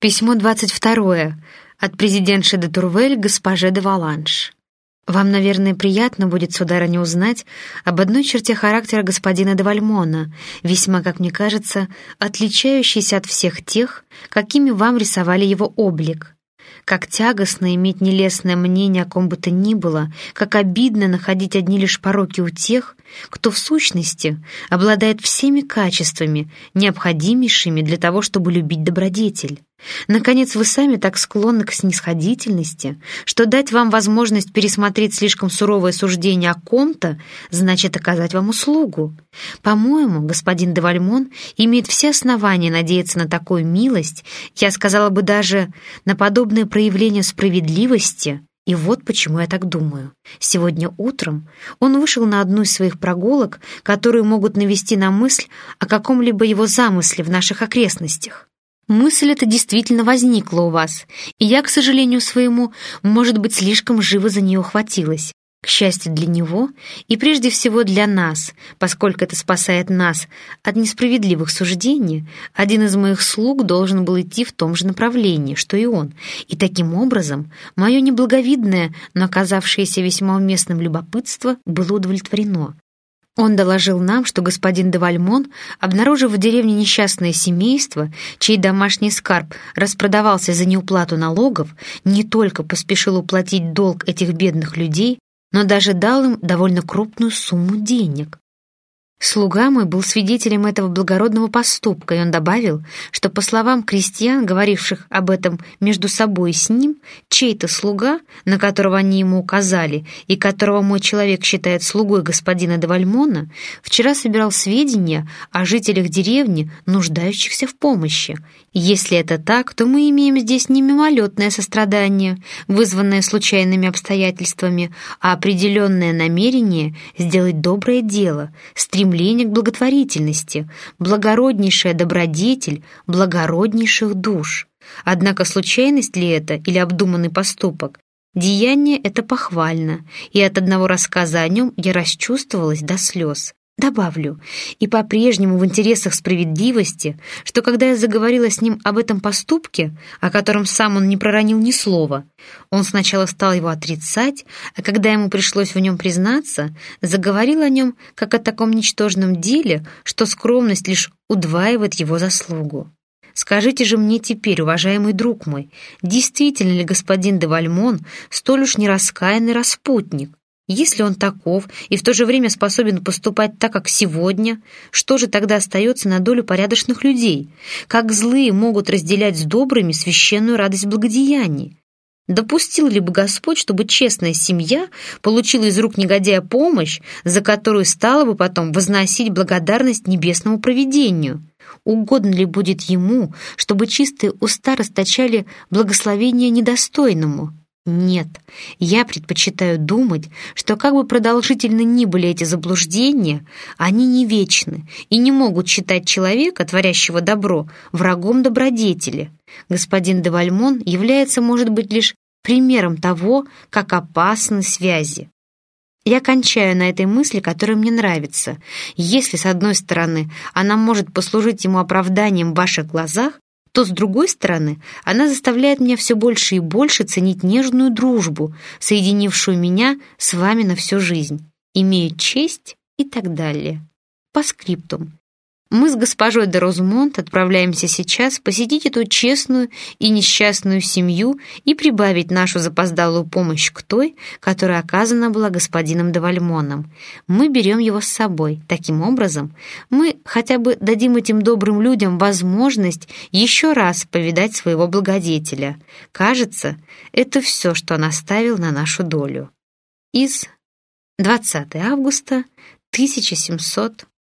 Письмо 22 от президентши де Турвель госпоже де Валанш. Вам, наверное, приятно будет, сударыня, узнать об одной черте характера господина де Вальмона, весьма, как мне кажется, отличающейся от всех тех, какими вам рисовали его облик. Как тягостно иметь нелестное мнение о ком бы то ни было, как обидно находить одни лишь пороки у тех, кто в сущности обладает всеми качествами, необходимейшими для того, чтобы любить добродетель. Наконец, вы сами так склонны к снисходительности, что дать вам возможность пересмотреть слишком суровое суждение о ком-то, значит оказать вам услугу. По-моему, господин де Вальмон имеет все основания надеяться на такую милость, я сказала бы даже на подобное проявление справедливости, и вот почему я так думаю. Сегодня утром он вышел на одну из своих прогулок, которые могут навести на мысль о каком-либо его замысле в наших окрестностях. Мысль эта действительно возникла у вас, и я, к сожалению своему, может быть, слишком живо за нее ухватилась. К счастью для него и прежде всего для нас, поскольку это спасает нас от несправедливых суждений, один из моих слуг должен был идти в том же направлении, что и он, и таким образом мое неблаговидное, но оказавшееся весьма уместным любопытство было удовлетворено. Он доложил нам, что господин де Вальмон, обнаружив в деревне несчастное семейство, чей домашний скарб распродавался за неуплату налогов, не только поспешил уплатить долг этих бедных людей, но даже дал им довольно крупную сумму денег. Слуга мой был свидетелем этого благородного поступка, и он добавил, что, по словам крестьян, говоривших об этом между собой и с ним, чей-то слуга, на которого они ему указали, и которого мой человек считает слугой господина де Вальмона, вчера собирал сведения о жителях деревни, нуждающихся в помощи. Если это так, то мы имеем здесь не мимолетное сострадание, вызванное случайными обстоятельствами, а определенное намерение сделать доброе дело, стремление стремление к благотворительности, благороднейшая добродетель благороднейших душ. Однако случайность ли это или обдуманный поступок? Деяние это похвально, и от одного рассказа о нем я расчувствовалась до слез. Добавлю, и по-прежнему в интересах справедливости, что когда я заговорила с ним об этом поступке, о котором сам он не проронил ни слова, он сначала стал его отрицать, а когда ему пришлось в нем признаться, заговорил о нем как о таком ничтожном деле, что скромность лишь удваивает его заслугу. Скажите же мне теперь, уважаемый друг мой, действительно ли господин де Вальмон столь уж нераскаянный распутник, если он таков и в то же время способен поступать так, как сегодня, что же тогда остается на долю порядочных людей? Как злые могут разделять с добрыми священную радость благодеяний? Допустил ли бы Господь, чтобы честная семья получила из рук негодяя помощь, за которую стала бы потом возносить благодарность небесному провидению? Угодно ли будет ему, чтобы чистые уста расточали благословение недостойному? Нет, я предпочитаю думать, что как бы продолжительны ни были эти заблуждения, они не вечны и не могут считать человека, творящего добро, врагом добродетели. Господин де Вальмон является, может быть, лишь примером того, как опасны связи. Я кончаю на этой мысли, которая мне нравится. Если, с одной стороны, она может послужить ему оправданием в ваших глазах, то, с другой стороны, она заставляет меня все больше и больше ценить нежную дружбу, соединившую меня с вами на всю жизнь, имею честь и так далее. По скриптум. Мы с госпожой де Розмонт отправляемся сейчас посетить эту честную и несчастную семью и прибавить нашу запоздалую помощь к той, которая оказана была господином де Вальмоном. Мы берем его с собой. Таким образом, мы хотя бы дадим этим добрым людям возможность еще раз повидать своего благодетеля. Кажется, это все, что он оставил на нашу долю. Из 20 августа 1700